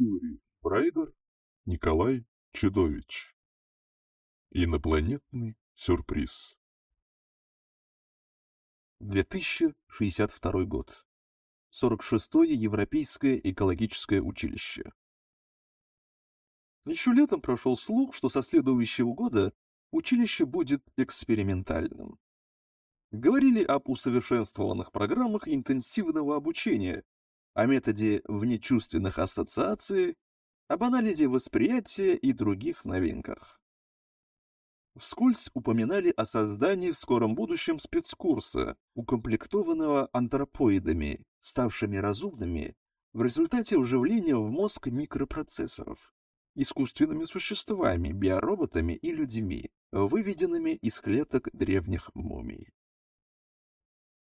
Юрий Брайдер, Николай Чудович. Инопланетный сюрприз. 2062 год. 46-е Европейское экологическое училище. Еще летом прошел слух, что со следующего года училище будет экспериментальным. Говорили об усовершенствованных программах интенсивного обучения, о методе внечувственных ассоциаций, об анализе восприятия и других новинках. Вскользь упоминали о создании в скором будущем спецкурса, укомплектованного антропоидами, ставшими разумными в результате вживления в мозг микропроцессоров, искусственными существами, биороботами и людьми, выведенными из клеток древних мумий.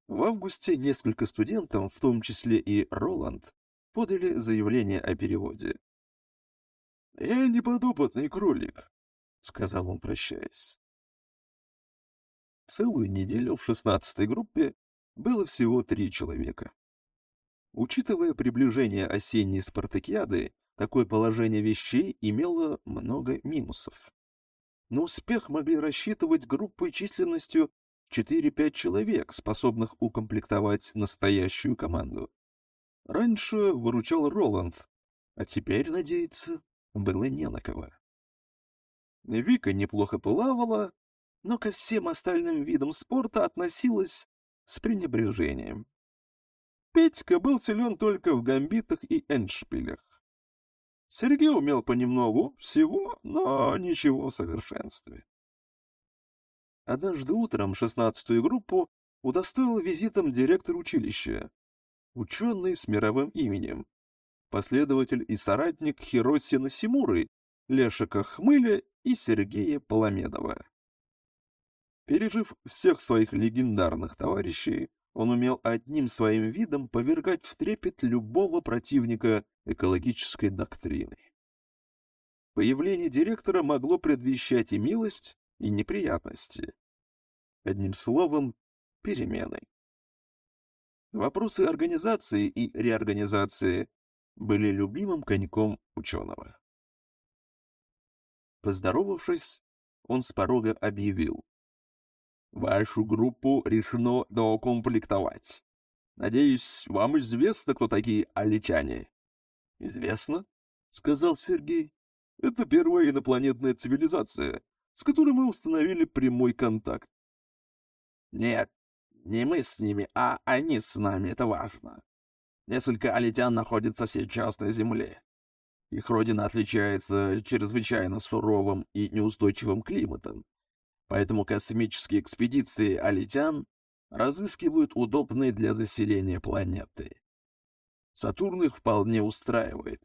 В августе несколько студентов, в том числе и Роланд, подали заявление о переводе. «Я не подопытный кролик», — сказал он, прощаясь. Целую неделю в шестнадцатой группе было всего три человека. Учитывая приближение осенней спартакиады, такое положение вещей имело много минусов. На успех могли рассчитывать группы численностью 4-5 человек, способных укомплектовать настоящую команду. Раньше выручал Роланд, а теперь, надеяться, было не на кого. Вика неплохо плавала, но ко всем остальным видам спорта относилась с пренебрежением. Петька был силен только в гамбитах и эндшпилях. Сергей умел понемногу всего, но ничего в совершенстве. Однажды утром шестнадцатую группу удостоил визитом директор училища, ученый с мировым именем, последователь и соратник Хироси Насимуры, Лешика Хмыля и Сергея Паламедова. Пережив всех своих легендарных товарищей, он умел одним своим видом повергать в трепет любого противника экологической доктрины. Появление директора могло предвещать и милость, и неприятности. Одним словом, перемены. Вопросы организации и реорганизации были любимым коньком ученого. Поздоровавшись, он с порога объявил. Вашу группу решено доукомплектовать. Надеюсь, вам известно, кто такие аличане? — Известно, — сказал Сергей. — Это первая инопланетная цивилизация, с которой мы установили прямой контакт. — Нет, не мы с ними, а они с нами, это важно. Несколько алитян находятся сейчас на Земле. Их родина отличается чрезвычайно суровым и неустойчивым климатом, Поэтому космические экспедиции алитян разыскивают удобные для заселения планеты. Сатурн их вполне устраивает.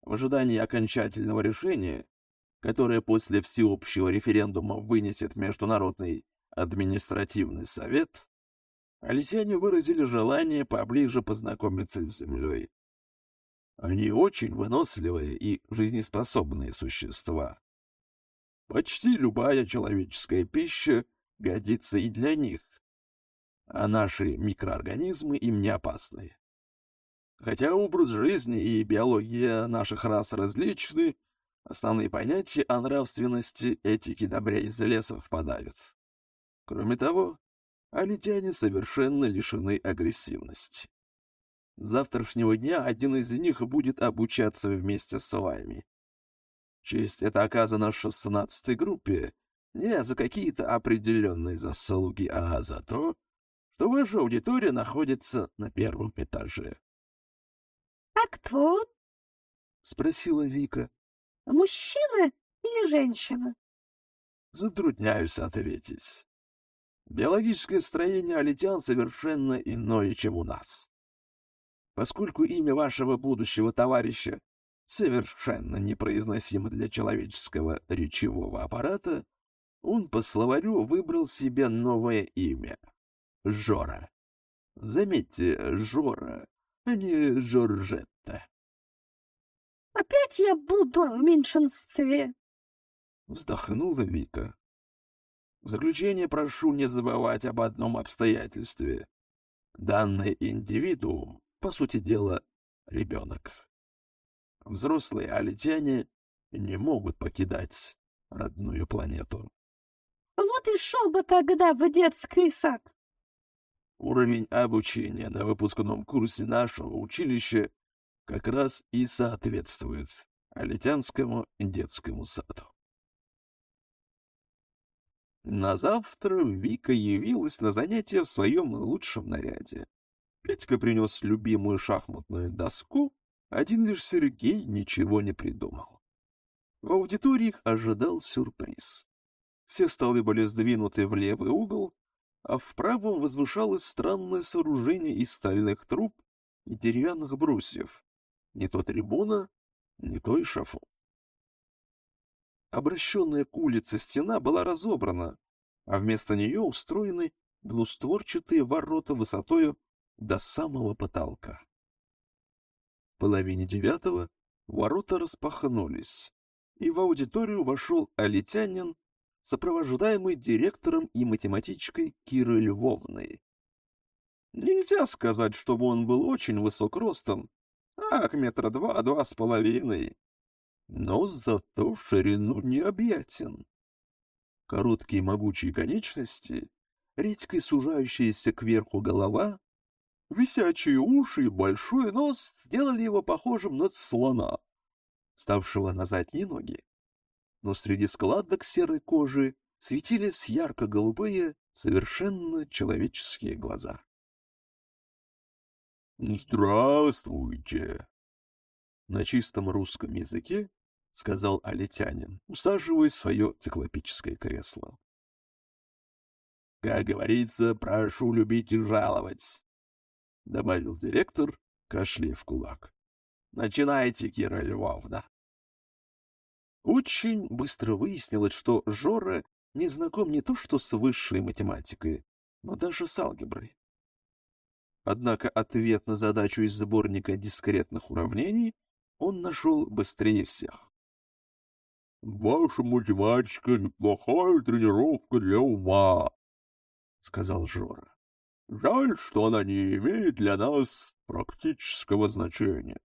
В ожидании окончательного решения, которое после всеобщего референдума вынесет Международный административный совет, алисяне выразили желание поближе познакомиться с Землей. Они очень выносливые и жизнеспособные существа. Почти любая человеческая пища годится и для них, а наши микроорганизмы им не опасны. Хотя образ жизни и биология наших рас различны, основные понятия о нравственности, этике, добре из леса впадают. Кроме того, алитяне совершенно лишены агрессивности. С завтрашнего дня один из них будет обучаться вместе с вами. Честь это оказана шестнадцатой группе не за какие-то определенные заслуги, а за то, что ваша аудитория находится на первом этаже. — А кто? — спросила Вика. — Мужчина или женщина? — Затрудняюсь ответить. Биологическое строение алитян совершенно иное, чем у нас. Поскольку имя вашего будущего товарища совершенно непроизносимо для человеческого речевого аппарата, он по словарю выбрал себе новое имя — Жора. Заметьте, Жора, а не Жоржетта. — Опять я буду в меньшинстве? — вздохнула Вика. В заключение прошу не забывать об одном обстоятельстве. Данный индивидуум, по сути дела, ребенок. Взрослые алитяне не могут покидать родную планету. Вот и шел бы тогда в детский сад. Уровень обучения на выпускном курсе нашего училища как раз и соответствует Алитянскому детскому саду. На завтра Вика явилась на занятия в своем лучшем наряде. Петька принес любимую шахматную доску, один лишь Сергей ничего не придумал. В аудитории их ожидал сюрприз. Все столы были сдвинуты в левый угол, а в правом возвышалось странное сооружение из стальных труб и деревянных брусьев. Не то трибуна, не то и шафот. Обращенная к улице стена была разобрана, а вместо нее устроены двустворчатые ворота высотою до самого потолка. В половине девятого ворота распахнулись, и в аудиторию вошел алитянин, сопровождаемый директором и математичкой Кирой Львовной. Нельзя сказать, чтобы он был очень высок ростом, ах, метра два-два с половиной, но зато в ширину необъятен. Короткие могучие конечности, редькой сужающаяся кверху голова, висячие уши и большой нос сделали его похожим на слона, ставшего на задние ноги. Но среди складок серой кожи светились ярко-голубые, совершенно человеческие глаза. «Здравствуйте!» На чистом русском языке — сказал алитянин, усаживаясь в свое циклопическое кресло. — Как говорится, прошу любить и жаловать, — добавил директор, кашляя в кулак. — Начинайте, Кира Львовна. Очень быстро выяснилось, что Жора не знаком не то что с высшей математикой, но даже с алгеброй. Однако ответ на задачу из сборника дискретных уравнений он нашел быстрее всех. Ваша математика — неплохая тренировка для ума, — сказал Жора. Жаль, что она не имеет для нас практического значения.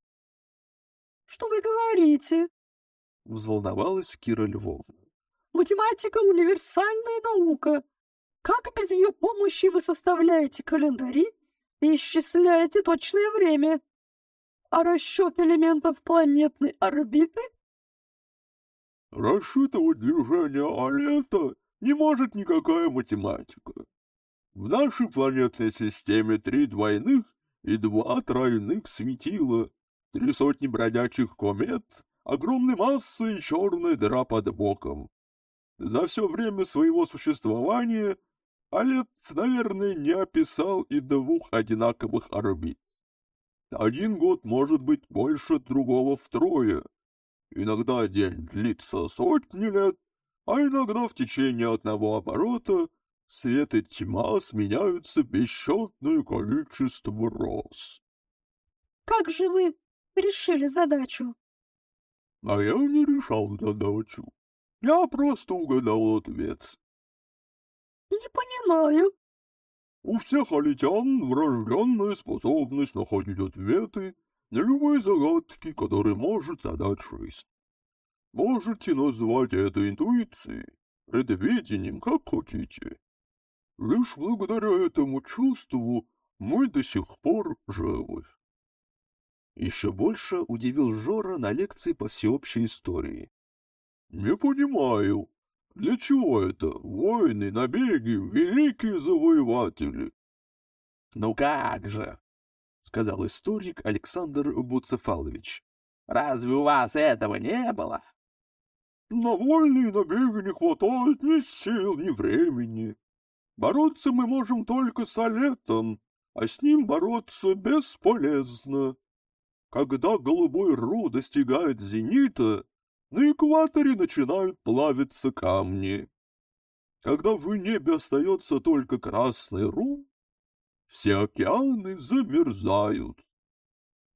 — Что вы говорите? — взволновалась Кира Львовна. — Математика — универсальная наука. Как без ее помощи вы составляете календари и исчисляете точное время? А расчет элементов планетной орбиты — Рассчитывать движение Алета не может никакая математика. В нашей планетной системе три двойных и два тройных светила, три сотни бродячих комет, огромной массы и черная дыра под боком. За все время своего существования Алет, наверное, не описал и двух одинаковых орбит. Один год может быть больше другого втрое, Иногда день длится сотни лет, а иногда в течение одного оборота свет и тьма сменяются бесчетное количество раз. — Как же вы решили задачу? — А я не решал задачу. Я просто угадал ответ. — Не понимаю. — У всех алитян врожденная способность находить ответы на любые загадки, которые может задать жизнь. Можете назвать это интуицией, предвидением, как хотите. Лишь благодаря этому чувству мы до сих пор живы. Еще больше удивил Жора на лекции по всеобщей истории. — Не понимаю, для чего это войны, набеги, великие завоеватели? — Ну как же, сказал историк Александр Буцефалович. Разве у вас этого не было? На вольные набеги не хватает ни сил, ни времени. Бороться мы можем только с Олетом, а с ним бороться бесполезно. Когда голубой ру достигает зенита, на экваторе начинают плавиться камни. Когда в небе остается только красный ру, все океаны замерзают.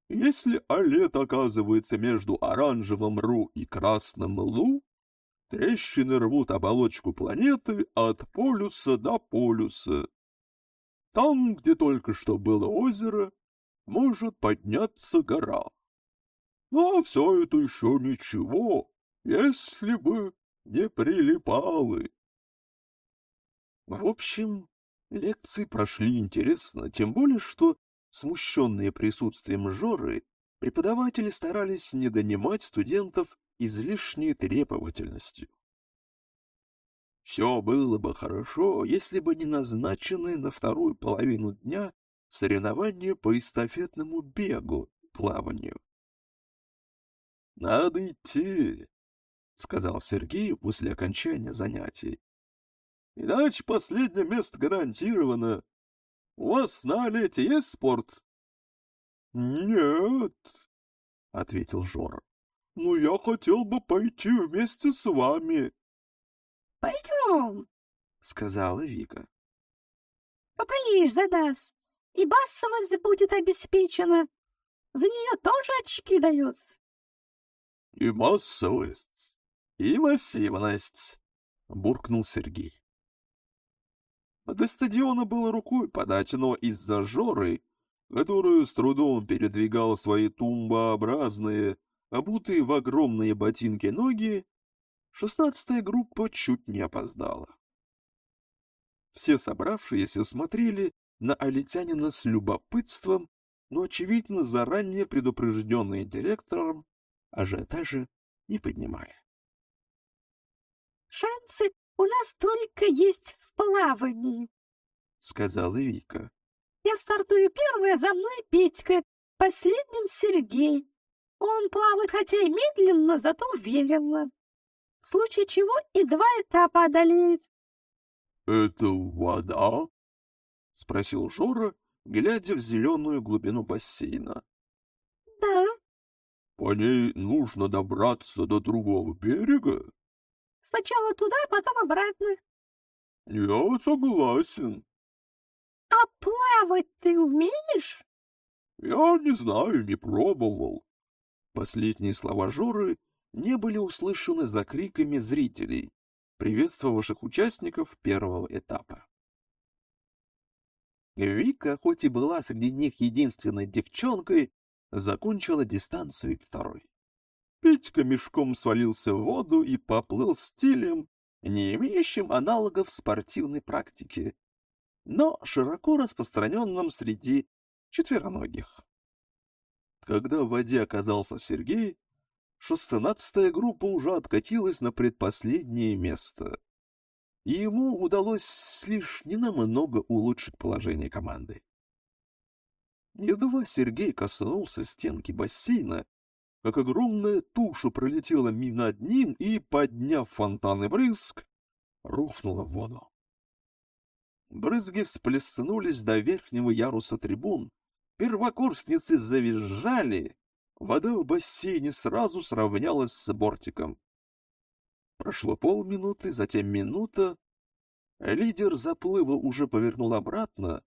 Если Олет оказывается между оранжевым Ру и красным Лу, трещины рвут оболочку планеты от полюса до полюса. Там, где только что было озеро, может подняться гора. Но все это еще ничего, если бы не прилипалы. В общем, лекции прошли интересно, тем более, что, смущенные присутствием Жоры, преподаватели старались не донимать студентов излишней требовательностью. Все было бы хорошо, если бы не назначены на вторую половину дня соревнования по эстафетному бегу, плаванию. — Надо идти, — сказал Сергей после окончания занятий. — Иначе последнее место гарантировано. У вас на лете есть спорт? — Нет, — ответил Жора. — Но я хотел бы пойти вместе с вами. — Пойдем, — сказала Вика. — Поближе за нас, и басовость будет обеспечена. За нее тоже очки дают. — И массовость, и массивность, — буркнул Сергей. До стадиона было рукой подать, но из-за Жоры, которую с трудом передвигал свои тумбообразные, обутые в огромные ботинки ноги, шестнадцатая группа чуть не опоздала. Все собравшиеся смотрели на Алитянина с любопытством, но, очевидно, заранее предупрежденные директором, ажиотажа не поднимали. «Шансы у нас только есть в плавании», — сказала Вика. «Я стартую первая, за мной Петька, последним Сергей. Он плавает хотя и медленно, зато уверенно. В случае чего и два этапа одолеет». «Это вода?» — спросил Жора, глядя в зеленую глубину бассейна. — По ней нужно добраться до другого берега? — Сначала туда, потом обратно. — Я согласен. — А плавать ты умеешь? — Я не знаю, не пробовал. Последние слова Жоры не были услышаны за криками зрителей, приветствовавших участников первого этапа. Вика, хоть и была среди них единственной девчонкой, закончила дистанцию второй. Петька мешком свалился в воду и поплыл стилем, не имеющим аналогов спортивной практике, но широко распространенным среди четвероногих. Когда в воде оказался Сергей, шестнадцатая группа уже откатилась на предпоследнее место и ему удалось лишь ненамного улучшить положение команды. Едва Сергей коснулся стенки бассейна, как огромная туша пролетела мимо над ним и, подняв фонтан и брызг, рухнула в воду. Брызги всплеснулись до верхнего яруса трибун, первокурсницы завизжали, вода в бассейне сразу сравнялась с бортиком. Прошло полминуты, затем минута. Лидер заплыва уже повернул обратно,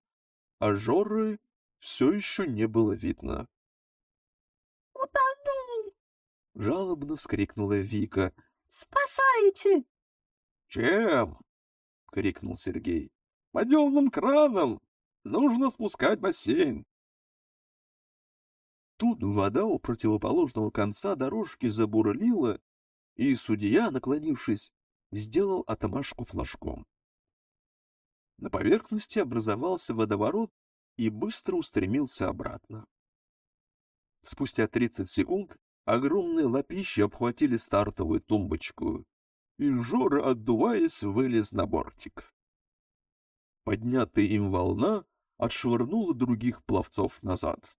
а Жоры все еще не было видно. «Утонул!» — жалобно вскрикнула Вика. «Спасайте!» «Чем?» — крикнул Сергей. «Подъемным краном! Нужно спускать бассейн!» Тут вода у противоположного конца дорожки забурлила, и судья, наклонившись, сделал отмашку флажком. На поверхности образовался водоворот и быстро устремился обратно. Спустя 30 секунд огромные лапищи обхватили стартовую тумбочку, и Жора, отдуваясь, вылез на бортик. Поднятая им волна отшвырнула других пловцов назад.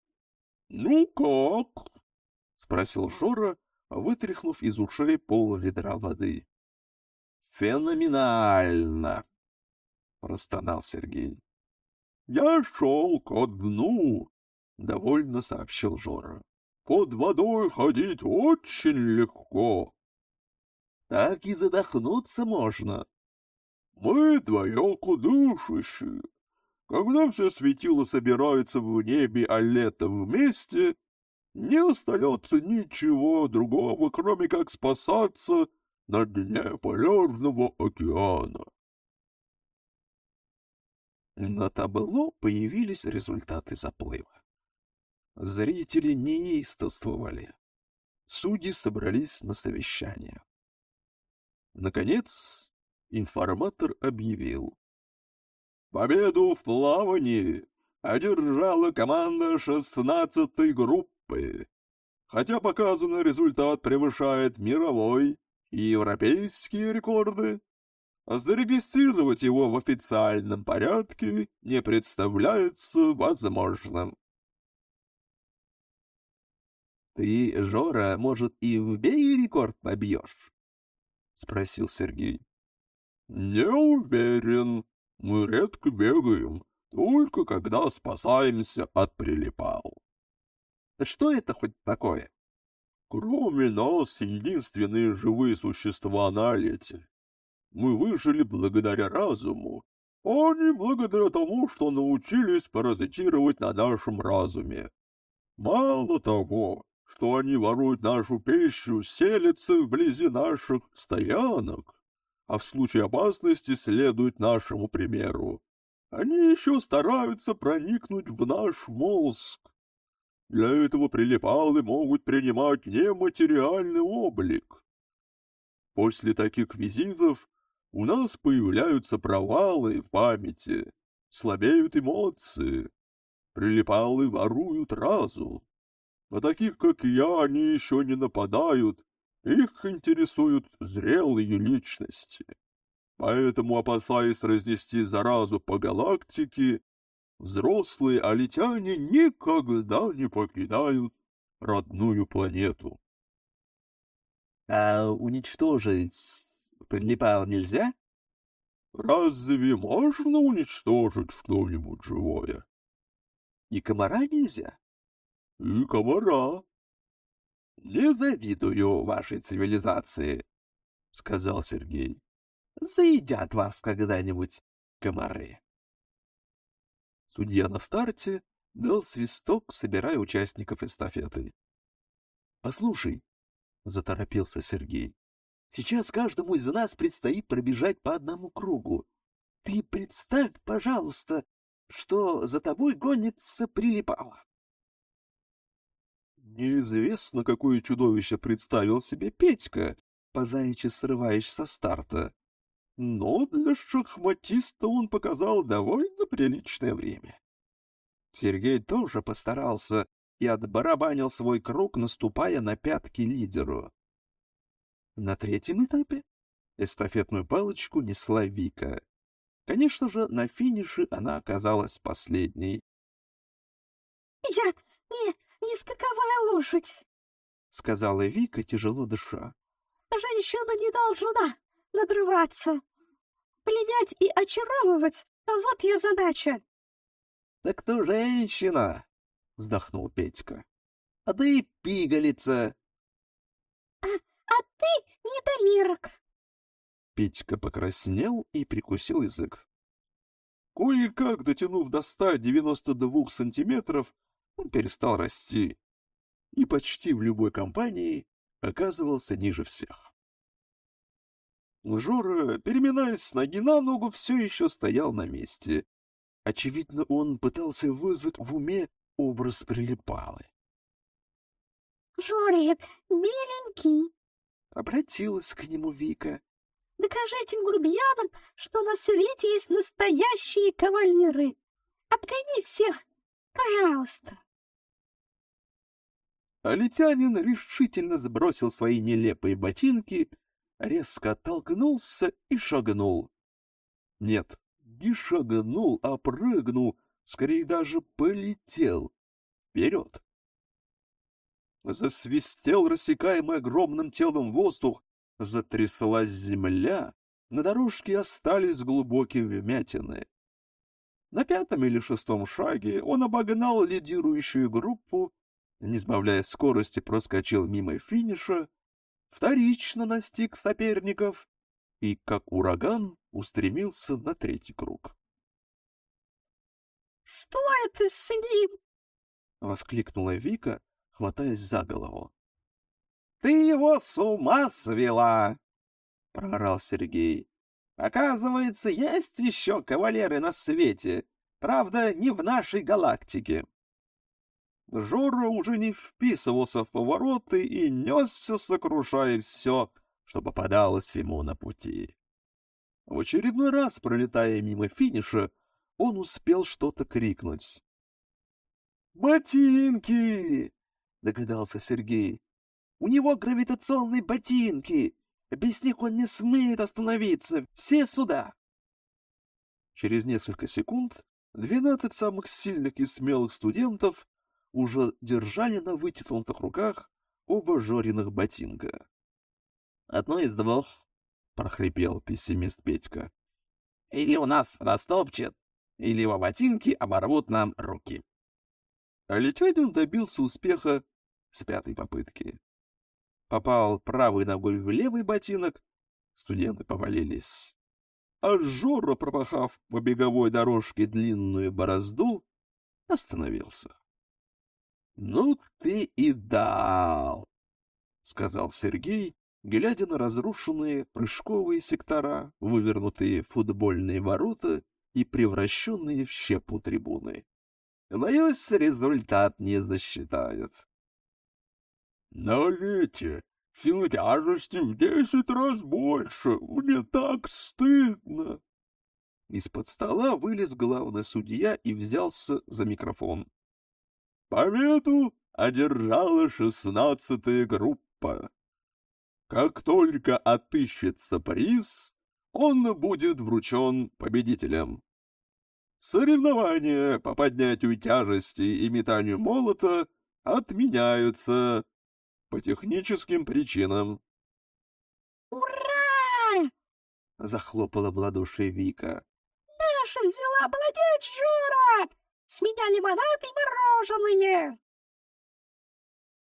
— Ну как? — спросил Жора, вытряхнув из ушей пол ведра воды. «Феноменально!» — простонал Сергей. «Я шел ко дну», — довольно сообщил Жора. «Под водой ходить очень легко». «Так и задохнуться можно». «Мы двоекудышащие. Когда все светило собираются в небе, а лето вместе, не остается ничего другого, кроме как спасаться на дне полярного океана. На табло появились результаты заплыва. Зрители неистовствовали. Судьи собрались на совещание. Наконец, информатор объявил. Победу в плавании одержала команда шестнадцатой группы. Хотя показанный результат превышает мировой и европейские рекорды, зарегистрировать его в официальном порядке не представляется возможным. «Ты, Жора, может, и в бей рекорд побьешь?» — спросил Сергей. «Не уверен. Мы редко бегаем, только когда спасаемся от прилипал». «Что это хоть такое?» «Кроме нас, единственные живые существа на лете. Мы выжили благодаря разуму, а не благодаря тому, что научились паразитировать на нашем разуме. Мало того, что они воруют нашу пищу, селятся вблизи наших стоянок, а в случае опасности следуют нашему примеру. Они еще стараются проникнуть в наш мозг. Для этого прилипалы могут принимать нематериальный облик. После таких визитов у нас появляются провалы в памяти, слабеют эмоции. Прилипалы воруют разум. На таких, как я, они еще не нападают, их интересуют зрелые личности. Поэтому, опасаясь разнести заразу по галактике, взрослые алитяне никогда не покидают родную планету. — А уничтожить прилипал нельзя? — Разве можно уничтожить что-нибудь живое? — И комара нельзя? и комара. — Не завидую вашей цивилизации, — сказал Сергей. — Заедят вас когда-нибудь комары. Судья на старте дал свисток, собирая участников эстафеты. — Послушай, — заторопился Сергей, — сейчас каждому из нас предстоит пробежать по одному кругу. Ты представь, пожалуйста, что за тобой гонится прилипало. Неизвестно, какое чудовище представил себе Петька, по заячьи срываешь со старта. Но для шахматиста он показал довольно приличное время. Сергей тоже постарался и отбарабанил свой круг, наступая на пятки лидеру. На третьем этапе эстафетную палочку несла Вика. Конечно же, на финише она оказалась последней. — Я не, не скаковая лошадь, — сказала Вика, тяжело дыша. — Женщина не должна надрываться. Пленять и очаровывать — вот ее задача. — Так кто женщина? — вздохнул Петька. — А ты пигалица. А, — А ты недомерок. Петька покраснел и прикусил язык. Кое-как, дотянув до ста девяносто двух сантиметров, он перестал расти и почти в любой компании оказывался ниже всех. Жора, переминаясь с ноги на ногу, все еще стоял на месте. Очевидно, он пытался вызвать в уме образ прилипалы. — Жорик, миленький, — обратилась к нему Вика. — докажи этим грубиянам, что на свете есть настоящие кавалеры. Обгони всех, пожалуйста. А летянин решительно сбросил свои нелепые ботинки, резко оттолкнулся и шагнул. Нет, не шагнул, а прыгнул, скорее даже полетел вперед. Засвистел рассекаемый огромным телом воздух, затряслась земля, на дорожке остались глубокие вмятины. На пятом или шестом шаге он обогнал лидирующую группу не сбавляя скорости, проскочил мимо финиша, вторично настиг соперников и, как ураган, устремился на третий круг. — Что это с ним? — воскликнула Вика, хватаясь за голову. — Ты его с ума свела! — проорал Сергей. — Оказывается, есть еще кавалеры на свете, правда, не в нашей галактике. Жора уже не вписывался в повороты и несся, сокрушая все, что попадалось ему на пути. В очередной раз, пролетая мимо финиша, он успел что-то крикнуть. «Ботинки!» — догадался Сергей. «У него гравитационные ботинки! Без них он не смеет остановиться! Все сюда!» Через несколько секунд двенадцать самых сильных и смелых студентов уже держали на вытянутых руках оба Жориных ботинка. «Одно из двух», — прохрипел пессимист Петька. «Или у нас растопчет, или его ботинки оборвут нам руки». А Летянин добился успеха с пятой попытки. Попал правой ногой в левый ботинок, студенты повалились. А Жора, пропахав по беговой дорожке длинную борозду, остановился. — Ну ты и дал, — сказал Сергей, глядя на разрушенные прыжковые сектора, вывернутые футбольные ворота и превращенные в щепу трибуны. Боюсь, результат не засчитают. — Налейте, сила тяжести в десять раз больше, мне так стыдно. Из-под стола вылез главный судья и взялся за микрофон. Победу одержала шестнадцатая группа. Как только отыщется приз, он будет вручен победителям. Соревнования по поднятию тяжести и метанию молота отменяются по техническим причинам. «Ура!» — захлопала в ладоши Вика. «Наша взяла молодец, Жора! С меня лимонад и мороженое!»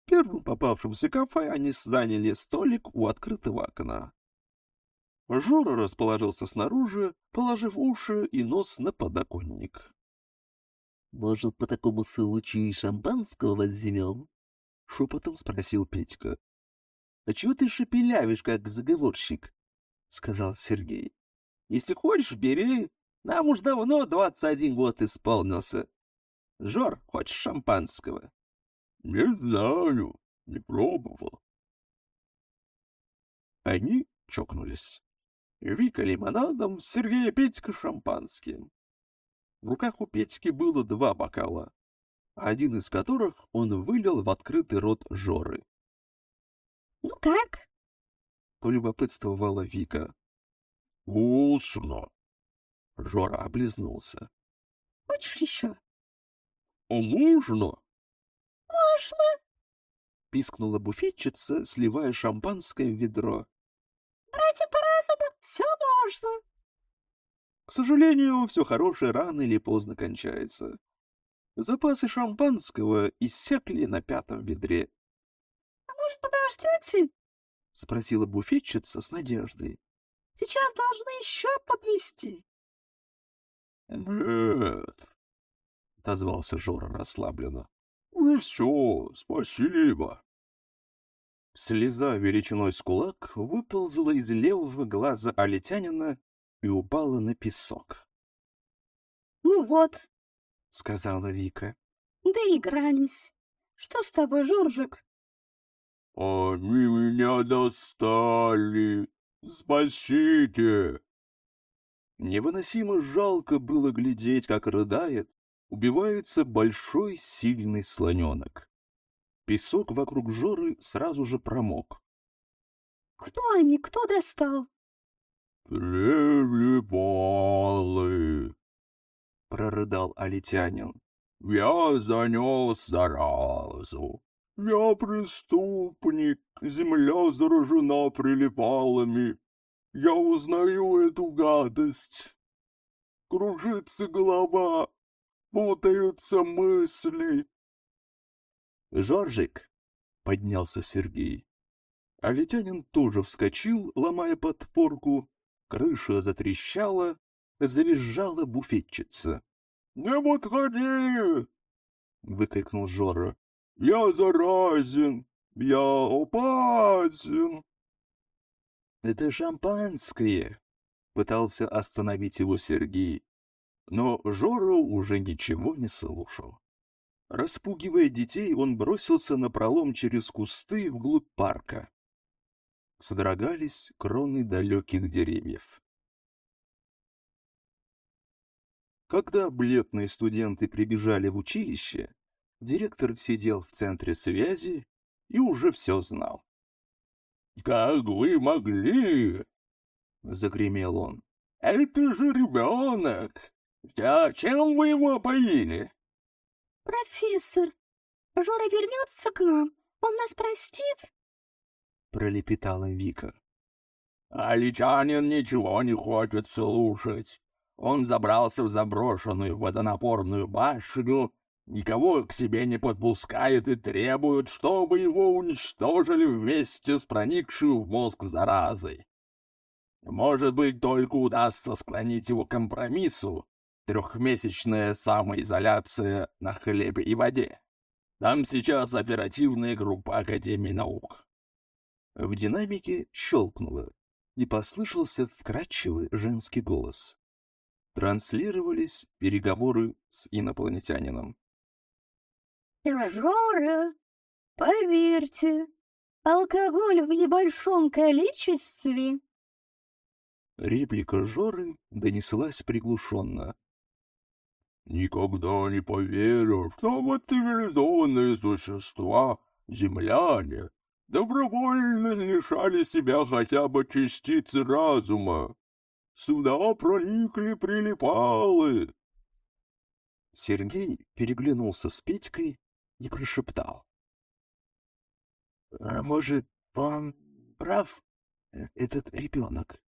Первым попавшимся кафе они заняли столик у открытого окна. Жора расположился снаружи, положив уши и нос на подоконник. — Может, по такому случаю и шампанского возьмем? — шепотом спросил Петька. — А чего ты шепелявишь, как заговорщик? — сказал Сергей. — Если хочешь, бери. Нам уж давно двадцать один год исполнился. Жор, хочешь шампанского? — Не знаю, не пробовал. Они чокнулись. Вика лимонадом, Сергей Петька шампанским. В руках у Петьки было два бокала, один из которых он вылил в открытый рот Жоры. — Ну как? — полюбопытствовала Вика. — Вкусно. Жора облизнулся. — Хочешь еще? — А можно? — Можно. — пискнула буфетчица, сливая шампанское в ведро. — Братья по разуму, все можно. К сожалению, все хорошее рано или поздно кончается. Запасы шампанского иссякли на пятом ведре. — А может, подождете? — спросила буфетчица с надеждой. — Сейчас должны еще подвести. — Нет, — отозвался Жора расслабленно. — не все, спасибо. Слеза величиной с кулак выползла из левого глаза Алитянина и упала на песок. — Ну вот, — сказала Вика. — доигрались. Что с тобой, Жоржик? — Они меня достали. Спасите! Невыносимо жалко было глядеть, как рыдает, убивается большой сильный слоненок. Песок вокруг Жоры сразу же промок. — Кто они? Кто достал? — Тревлепалы! — прорыдал Алитянин. — Я занес заразу. Я преступник, земля заражена прилипалами. Я узнаю эту гадость. Кружится голова, путаются мысли. «Жоржик!» — поднялся Сергей. А Летянин тоже вскочил, ломая подпорку. Крыша затрещала, завизжала буфетчица. «Не подходи!» — выкрикнул Жора. «Я заразен! Я опасен!» «Это шампанское!» — пытался остановить его Сергей. Но Жора уже ничего не слушал. Распугивая детей, он бросился на пролом через кусты вглубь парка. Содрогались кроны далеких деревьев. Когда бледные студенты прибежали в училище, директор сидел в центре связи и уже все знал. «Как вы могли?» — загремел он. «Это же ребенок! Чем вы его опоили?» «Профессор, Жора вернется к нам? Он нас простит?» — пролепетала Вика. «Аличанин ничего не хочет слушать. Он забрался в заброшенную водонапорную башню, никого к себе не подпускает и требует, чтобы его уничтожили вместе с проникшей в мозг заразой. Может быть, только удастся склонить его к компромиссу, трехмесячная самоизоляция на хлебе и воде. Там сейчас оперативная группа Академии наук. В динамике щелкнуло, и послышался вкрадчивый женский голос. Транслировались переговоры с инопланетянином. «Жора, поверьте, алкоголь в небольшом количестве Реплика Жоры донеслась приглушенно. «Никогда не поверю, что вот цивилизованные существа, земляне, добровольно лишали себя хотя бы частицы разума. Сюда проникли прилипалы». Сергей переглянулся с Петькой и прошептал. «А может, он прав, э, этот ребенок?»